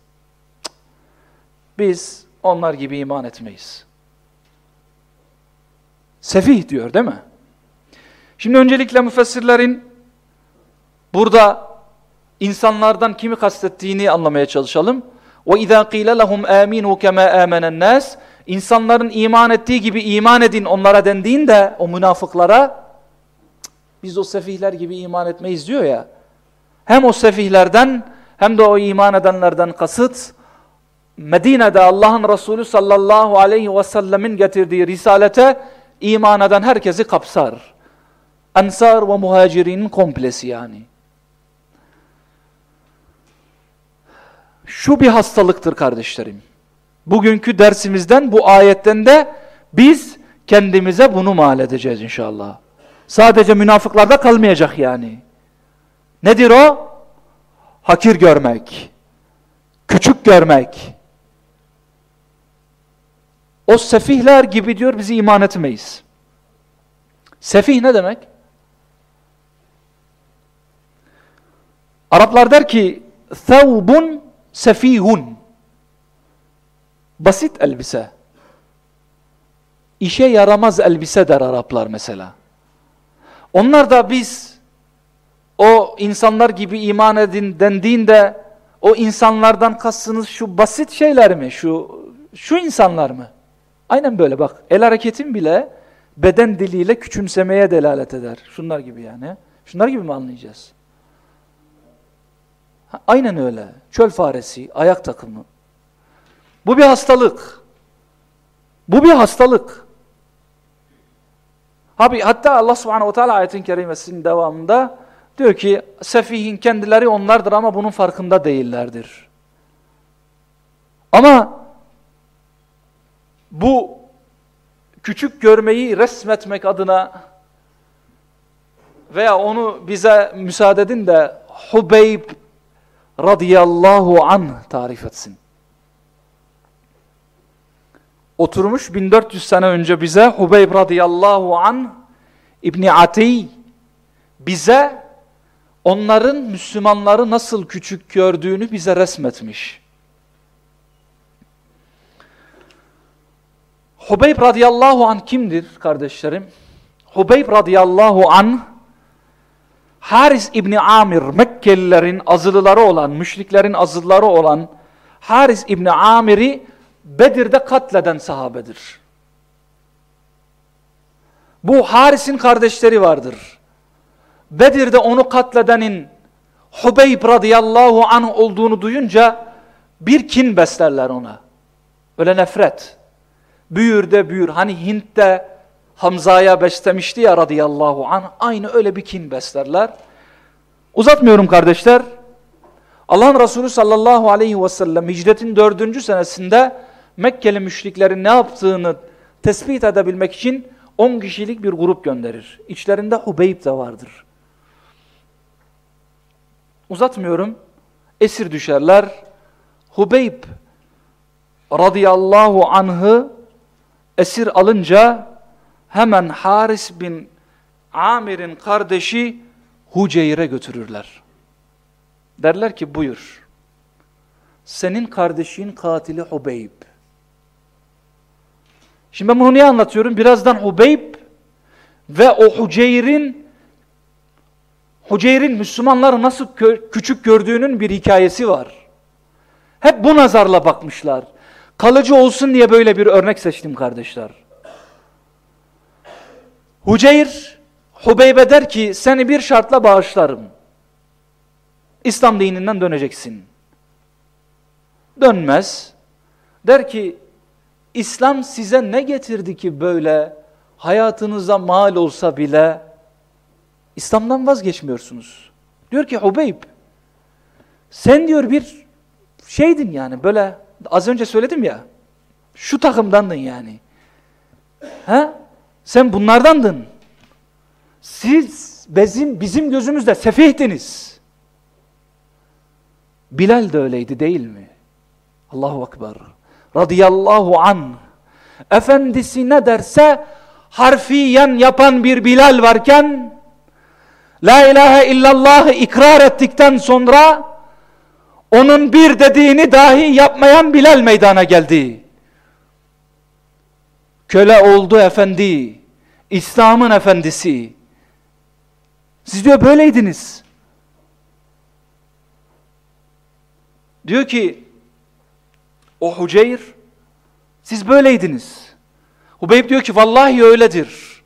Biz onlar gibi iman etmeyiz. Sefih diyor değil mi? Şimdi öncelikle müfessirlerin burada insanlardan kimi kastettiğini anlamaya çalışalım. وَاِذَا قِيلَ لَهُمْ آمِنُوا كَمَا آمَنَ النَّاسِ İnsanların iman ettiği gibi iman edin onlara dendiğinde o münafıklara biz o sefihler gibi iman etmeyiz diyor ya. Hem o sefihlerden hem de o iman edenlerden kasıt Medine'de Allah'ın Resulü sallallahu aleyhi ve sellemin getirdiği risalete iman eden herkesi kapsar. Ensar ve muhacirinin komplesi yani. Şu bir hastalıktır kardeşlerim. Bugünkü dersimizden bu ayetten de biz kendimize bunu mal edeceğiz inşallah. Sadece münafıklarda kalmayacak yani. Nedir o? Hakir görmek, küçük görmek. O sefihler gibi diyor bizi iman etmeyiz. Sefih ne demek? Araplar der ki thawbun sefihun basit elbise işe yaramaz elbise der Araplar mesela. Onlar da biz o insanlar gibi iman edin dendiğinde O insanlardan kastınız şu basit şeyler mi? Şu şu insanlar mı? Aynen böyle bak. El hareketin bile beden diliyle küçümsemeye delalet eder. Şunlar gibi yani. Şunlar gibi mi anlayacağız? Ha, aynen öyle. Çöl faresi, ayak takımı. Bu bir hastalık. Bu bir hastalık. Abi hatta Allah Subhanahu ve Teala ayetin kerimesinin devamında diyor ki sefihin kendileri onlardır ama bunun farkında değillerdir. Ama bu küçük görmeyi resmetmek adına veya onu bize müsaade edin de Hubeyb radıyallahu an tarif etsin. Oturmuş 1400 sene önce bize Hubeyb radıyallahu an İbni Atiy bize onların Müslümanları nasıl küçük gördüğünü bize resmetmiş. Hubeyb radıyallahu an kimdir kardeşlerim? Hubeyb radıyallahu an Haris İbni Amir Mekkelilerin azılıları olan, müşriklerin azılıları olan Haris İbni Amir'i Bedir'de katleden sahabedir. Bu Haris'in kardeşleri vardır. Bedir'de onu katledenin Hubeyb radıyallahu anh olduğunu duyunca bir kin beslerler ona. Öyle nefret. Büyür de büyür. Hani Hint'te Hamza'ya beslemişti ya radıyallahu anh. Aynı öyle bir kin beslerler. Uzatmıyorum kardeşler. Allah'ın Resulü sallallahu aleyhi ve sellem hicretin dördüncü senesinde Mekkeli müşriklerin ne yaptığını tespit edebilmek için 10 kişilik bir grup gönderir. İçlerinde Hubeyb de vardır. Uzatmıyorum. Esir düşerler. Hubeyb radıyallahu anh'ı esir alınca hemen Haris bin Amir'in kardeşi Huceyr'e götürürler. Derler ki buyur. Senin kardeşin katili Hubeyb. Şimdi ben bunu niye anlatıyorum? Birazdan Hubeyb ve o Huceyr'in Huceyr'in Müslümanları nasıl küçük gördüğünün bir hikayesi var. Hep bu nazarla bakmışlar. Kalıcı olsun diye böyle bir örnek seçtim kardeşler. Huceyr, Hubeybe der ki seni bir şartla bağışlarım. İslam dininden döneceksin. Dönmez. Der ki İslam size ne getirdi ki böyle hayatınıza mal olsa bile İslam'dan vazgeçmiyorsunuz. Diyor ki Hubeyb sen diyor bir şeydin yani böyle az önce söyledim ya şu takımdandın yani. Ha? Sen bunlardandın. Siz bizim, bizim gözümüzde sefihtiniz. Bilal de öyleydi değil mi? Allahu Ekber radıyallahu an efendisi ne derse harfiyen yapan bir Bilal varken La ilahe illallah ikrar ettikten sonra onun bir dediğini dahi yapmayan Bilal meydana geldi. Köle oldu efendi. İslam'ın efendisi. Siz diyor böyleydiniz. Diyor ki o Huceyr siz böyleydiniz. Hubeyb diyor ki vallahi öyledir.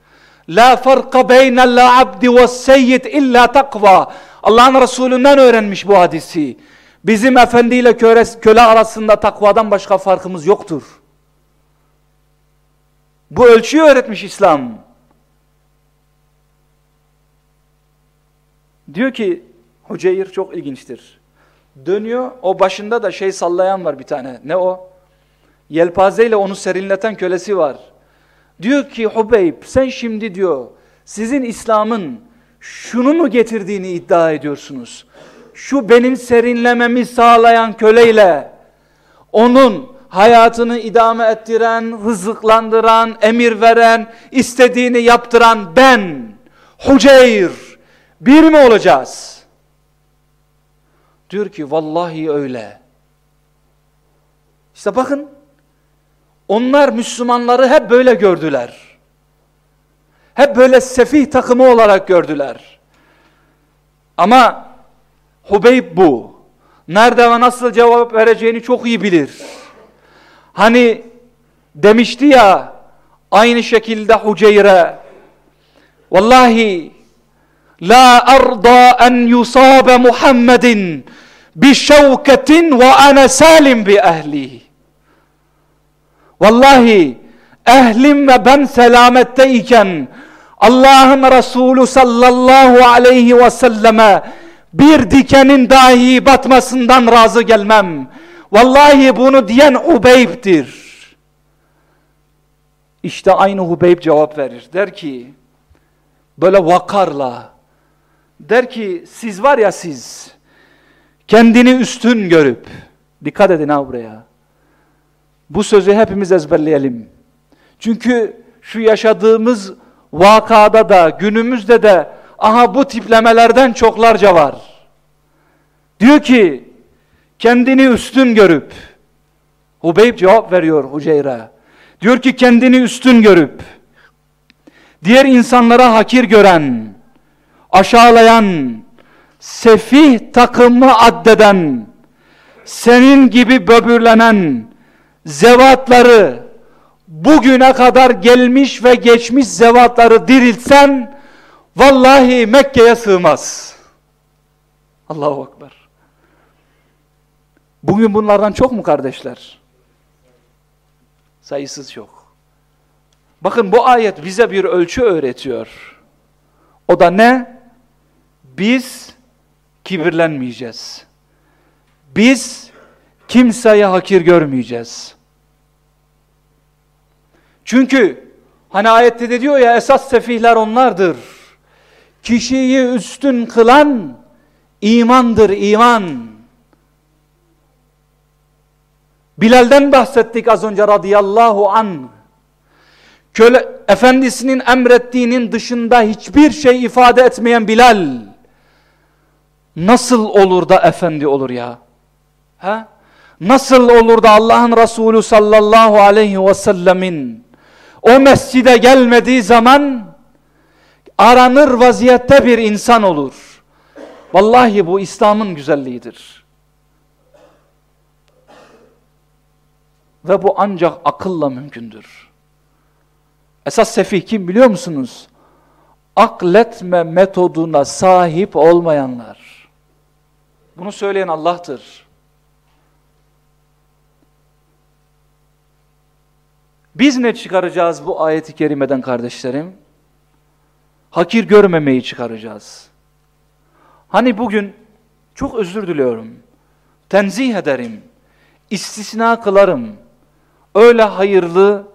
La farka beynel abdi ve seyyid illa takva. Allah'ın Resulünden öğrenmiş bu hadisi. Bizim efendi ile köle arasında takvadan başka farkımız yoktur. Bu ölçüyü öğretmiş İslam. Diyor ki Huceyr çok ilginçtir. Dönüyor o başında da şey sallayan var bir tane. Ne o? Yelpazeyle onu serinleten kölesi var. Diyor ki Hubeyb sen şimdi diyor sizin İslam'ın şunu mu getirdiğini iddia ediyorsunuz? Şu benim serinlememi sağlayan köleyle onun hayatını idame ettiren, rızıklandıran, emir veren, istediğini yaptıran ben, Huceyr, bir mi olacağız? Diyor ki vallahi öyle. İşte bakın onlar Müslümanları hep böyle gördüler. Hep böyle sefih takımı olarak gördüler. Ama Hubeyb bu. nerede ve nasıl cevap vereceğini çok iyi bilir. Hani demişti ya aynı şekilde Huceyre Vallahi la arda en yusabe Muhammedin bi şevketin ve ana salim bi ehli. Vallahi ehlim ve ben selametteyken Allah'ın Resulü sallallahu aleyhi ve selleme bir dikenin dahi batmasından razı gelmem. Vallahi bunu diyen Ubeyb'dir. İşte aynı Hubeyb cevap verir. Der ki, böyle vakarla, der ki siz var ya siz, kendini üstün görüp, dikkat edin ha buraya, bu sözü hepimiz ezberleyelim. Çünkü şu yaşadığımız vakada da, günümüzde de, aha bu tiplemelerden çoklarca var. Diyor ki, kendini üstün görüp, Hubeyb cevap veriyor Huceyre. Diyor ki kendini üstün görüp, diğer insanlara hakir gören, aşağılayan, sefih takımı addeden, senin gibi böbürlenen zevatları, bugüne kadar gelmiş ve geçmiş zevatları diriltsen, vallahi Mekke'ye sığmaz. Allahu Ekber. Bugün bunlardan çok mu kardeşler? Sayısız çok. Bakın bu ayet bize bir ölçü öğretiyor. O da ne? Biz kibirlenmeyeceğiz. Biz kimseye hakir görmeyeceğiz. Çünkü hani ayette de diyor ya esas sefihler onlardır. Kişiyi üstün kılan imandır iman. Bilal'den bahsettik az önce radıyallahu an. Köle efendisinin emrettiğinin dışında hiçbir şey ifade etmeyen Bilal nasıl olur da efendi olur ya? Ha? Nasıl olur da Allah'ın Resulü sallallahu aleyhi ve sellemin o mescide gelmediği zaman aranır vaziyette bir insan olur. Vallahi bu İslam'ın güzelliğidir. Ve bu ancak akılla mümkündür. Esas sefih kim biliyor musunuz? Akletme metoduna sahip olmayanlar. Bunu söyleyen Allah'tır. Biz ne çıkaracağız bu ayeti kerimeden kardeşlerim? Hakir görmemeyi çıkaracağız. Hani bugün çok özür diliyorum. Tenzih ederim. istisna kılarım Öyle hayırlı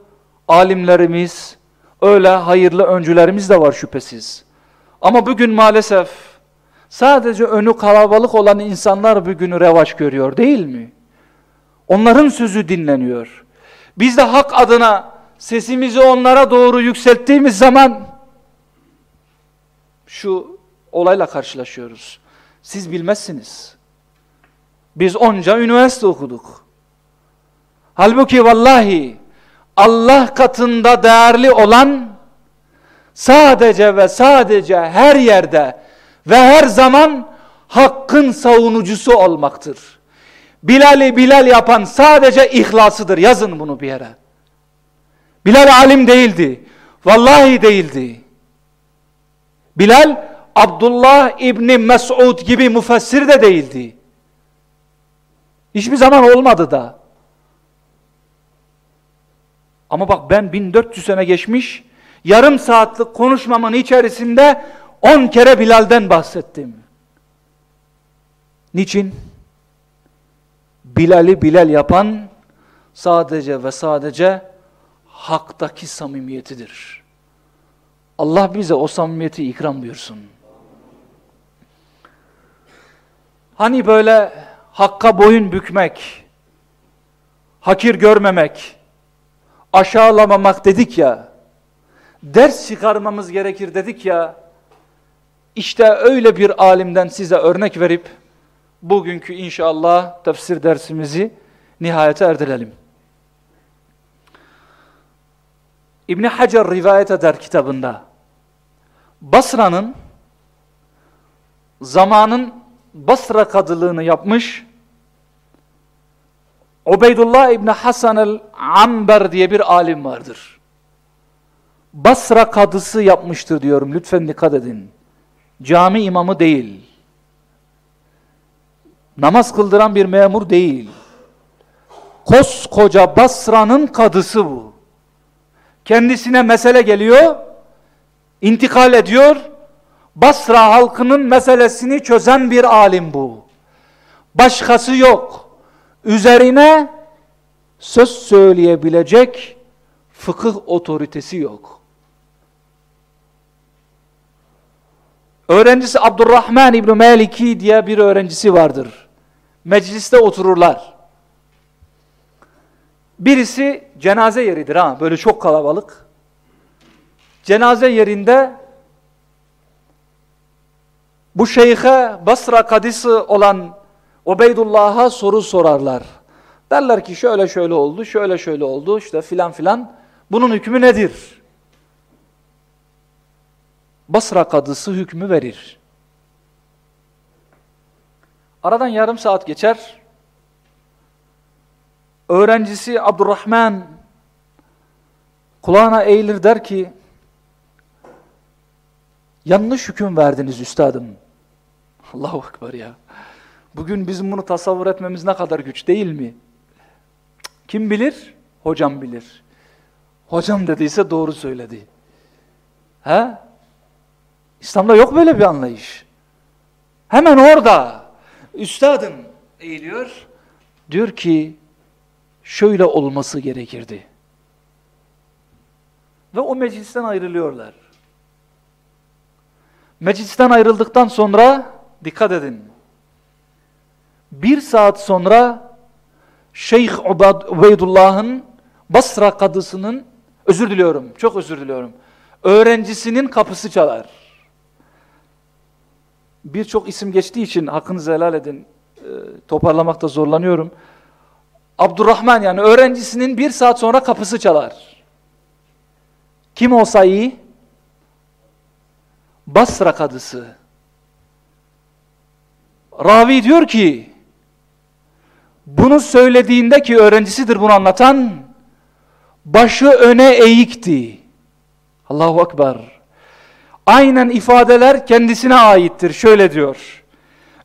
alimlerimiz, öyle hayırlı öncülerimiz de var şüphesiz. Ama bugün maalesef sadece önü kalabalık olan insanlar bugünü revaç görüyor değil mi? Onların sözü dinleniyor. Biz de hak adına sesimizi onlara doğru yükselttiğimiz zaman şu olayla karşılaşıyoruz. Siz bilmezsiniz. Biz onca üniversite okuduk. Halbuki vallahi Allah katında değerli olan sadece ve sadece her yerde ve her zaman hakkın savunucusu olmaktır. Bilal'i Bilal yapan sadece ihlasıdır. Yazın bunu bir yere. Bilal alim değildi. Vallahi değildi. Bilal Abdullah İbni Mes'ud gibi müfessir de değildi. Hiçbir zaman olmadı da. Ama bak ben 1400 sene geçmiş, yarım saatlik konuşmamın içerisinde 10 kere Bilal'den bahsettim. Niçin? Bilal'i Bilal yapan sadece ve sadece haktaki samimiyetidir. Allah bize o samimiyeti ikram buyursun. Hani böyle hakka boyun bükmek, hakir görmemek, aşağılamamak dedik ya, ders çıkarmamız gerekir dedik ya, işte öyle bir alimden size örnek verip, bugünkü inşallah tefsir dersimizi nihayete erdirelim. İbni Hacer rivayet eder kitabında, Basra'nın zamanın Basra kadılığını yapmış Ubeydullah İbni Hasan el-Amber diye bir alim vardır. Basra kadısı yapmıştır diyorum. Lütfen dikkat edin. Cami imamı değil. Namaz kıldıran bir memur değil. Koskoca Basra'nın kadısı bu. Kendisine mesele geliyor, intikal ediyor. Basra halkının meselesini çözen bir alim bu. Başkası yok. Üzerine söz söyleyebilecek fıkıh otoritesi yok. Öğrencisi Abdurrahman İbni Maliki diye bir öğrencisi vardır. Mecliste otururlar. Birisi cenaze yeridir ha böyle çok kalabalık. Cenaze yerinde bu şeyhe Basra kadisi olan Ubeydullah'a soru sorarlar. Derler ki şöyle şöyle oldu, şöyle şöyle oldu, işte filan filan. Bunun hükmü nedir? Basra kadısı hükmü verir. Aradan yarım saat geçer. Öğrencisi Abdurrahman kulağına eğilir der ki yanlış hüküm verdiniz üstadım. Allahu Ekber ya. Bugün bizim bunu tasavvur etmemiz ne kadar güç değil mi? Kim bilir? Hocam bilir. Hocam dediyse doğru söyledi. He? İslam'da yok böyle bir anlayış. Hemen orada üstadım eğiliyor. Diyor ki şöyle olması gerekirdi. Ve o meclisten ayrılıyorlar. Meclisten ayrıldıktan sonra dikkat edin. Bir saat sonra Şeyh Ubeydullah'ın Basra kadısının özür diliyorum, çok özür diliyorum. Öğrencisinin kapısı çalar. Birçok isim geçtiği için hakkınızı helal edin. E, toparlamakta zorlanıyorum. Abdurrahman yani öğrencisinin bir saat sonra kapısı çalar. Kim olsa iyi? Basra kadısı. Ravi diyor ki, bunu söylediğinde ki öğrencisidir bunu anlatan, başı öne eğikti. Allahu Ekber. Aynen ifadeler kendisine aittir. Şöyle diyor.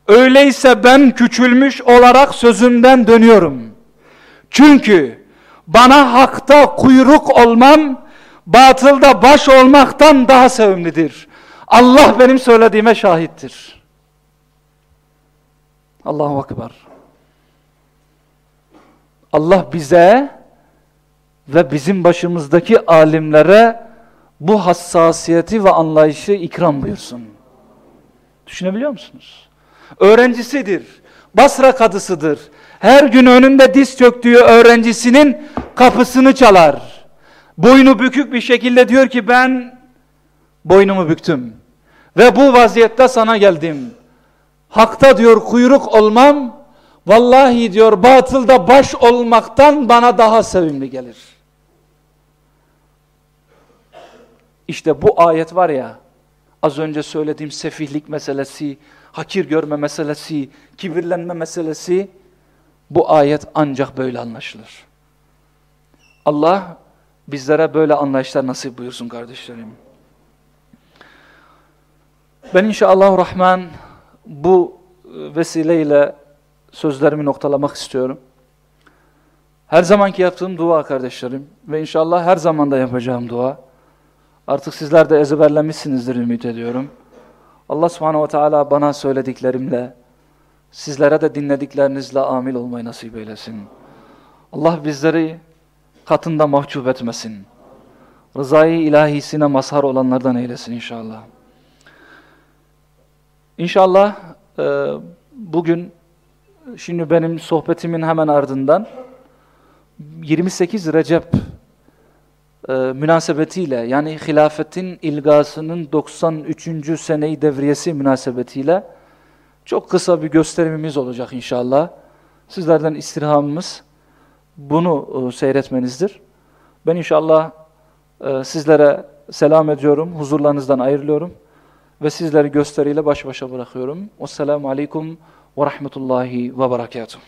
Öyleyse ben küçülmüş olarak sözümden dönüyorum. Çünkü bana hakta kuyruk olmam, batılda baş olmaktan daha sevimlidir. Allah benim söylediğime şahittir. Allahu Ekber. Allah bize ve bizim başımızdaki alimlere bu hassasiyeti ve anlayışı ikram buyursun. Düşünebiliyor musunuz? Öğrencisidir, Basra kadısıdır. Her gün önünde diz çöktüğü öğrencisinin kapısını çalar. Boynu bükük bir şekilde diyor ki ben boynumu büktüm. Ve bu vaziyette sana geldim. Hakta diyor kuyruk olmam, vallahi diyor batılda baş olmaktan bana daha sevimli gelir. İşte bu ayet var ya, az önce söylediğim sefihlik meselesi, hakir görme meselesi, kibirlenme meselesi, bu ayet ancak böyle anlaşılır. Allah bizlere böyle anlayışlar nasip buyursun kardeşlerim. Ben inşallah Rahman bu vesileyle sözlerimi noktalamak istiyorum. Her zamanki yaptığım dua kardeşlerim ve inşallah her zaman da yapacağım dua. Artık sizler de ezberlemişsinizdir ümit ediyorum. Allah subhanehu ve teala bana söylediklerimle, sizlere de dinlediklerinizle amil olmayı nasip eylesin. Allah bizleri katında mahcup etmesin. Rızayı ilahisine mazhar olanlardan eylesin inşallah. İnşallah e, bugün şimdi benim sohbetimin hemen ardından 28 Recep e, münasebetiyle yani hilafetin ilgasının 93. seneyi devriyesi münasebetiyle çok kısa bir gösterimimiz olacak inşallah. Sizlerden istirhamımız bunu e, seyretmenizdir. Ben inşallah e, sizlere selam ediyorum, huzurlarınızdan ayrılıyorum ve sizleri gösteriyle baş başa bırakıyorum. Esselamu Aleyküm ve Rahmetullahi ve Berekatuhu.